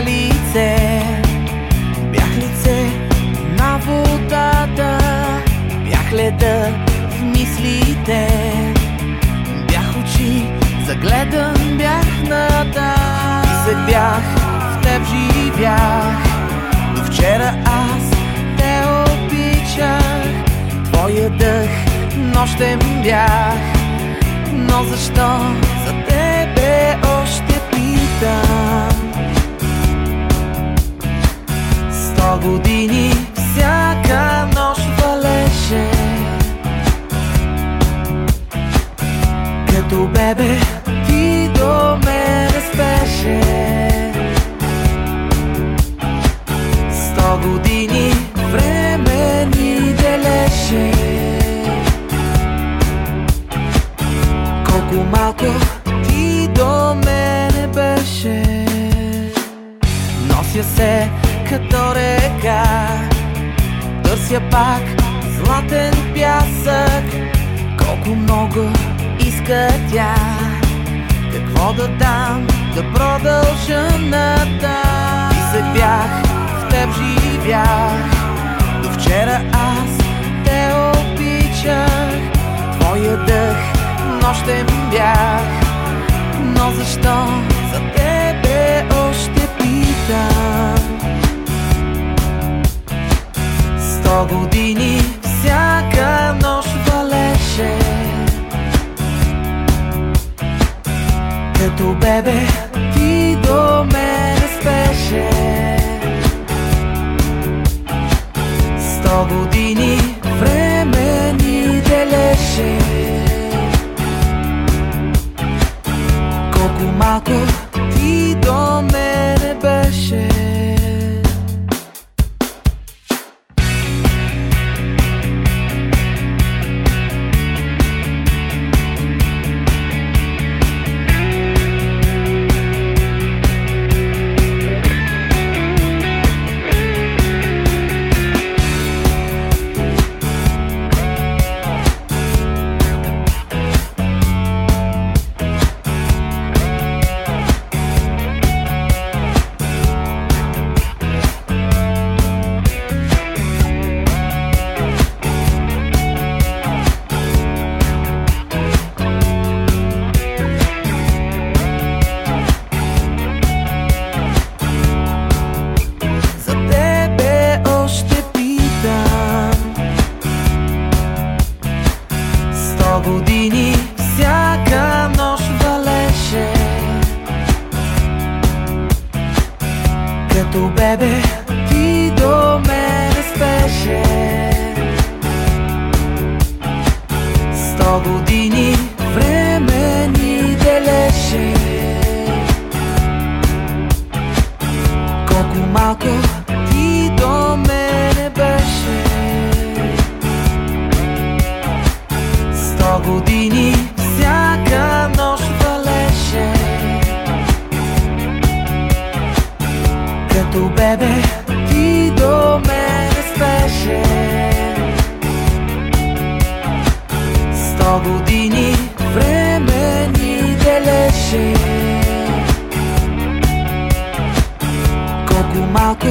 мислите Бях лице на водата Бях леда в мислите. Бях очи, загледан бях натам. И се бях, в теб живях. До вчера аз те обичах. Твоя дъх нощем бях. Но защо за тебе още питам Години всяка нощ валеше. Като бебе ти до мене спеше. Сто години време ни делеше. Колко малко ти до мене беше. Нося се като река. Търся пак златен пясък. Колко много иска тя. Какво да дам да продължа натам И се бях, в теб живях. До вчера аз те обичах. Твоя дъх нощем бях. Но защо Сто години всяка нощ валеше. Като бебе ти до мене спеше. Сто години време ни делеше. Колко малко когато бебе ти до мене спеше. Сто години време ни делеше. Колко малко когато бебе ти до мене спеше. Сто години време ни делеше. Колко малко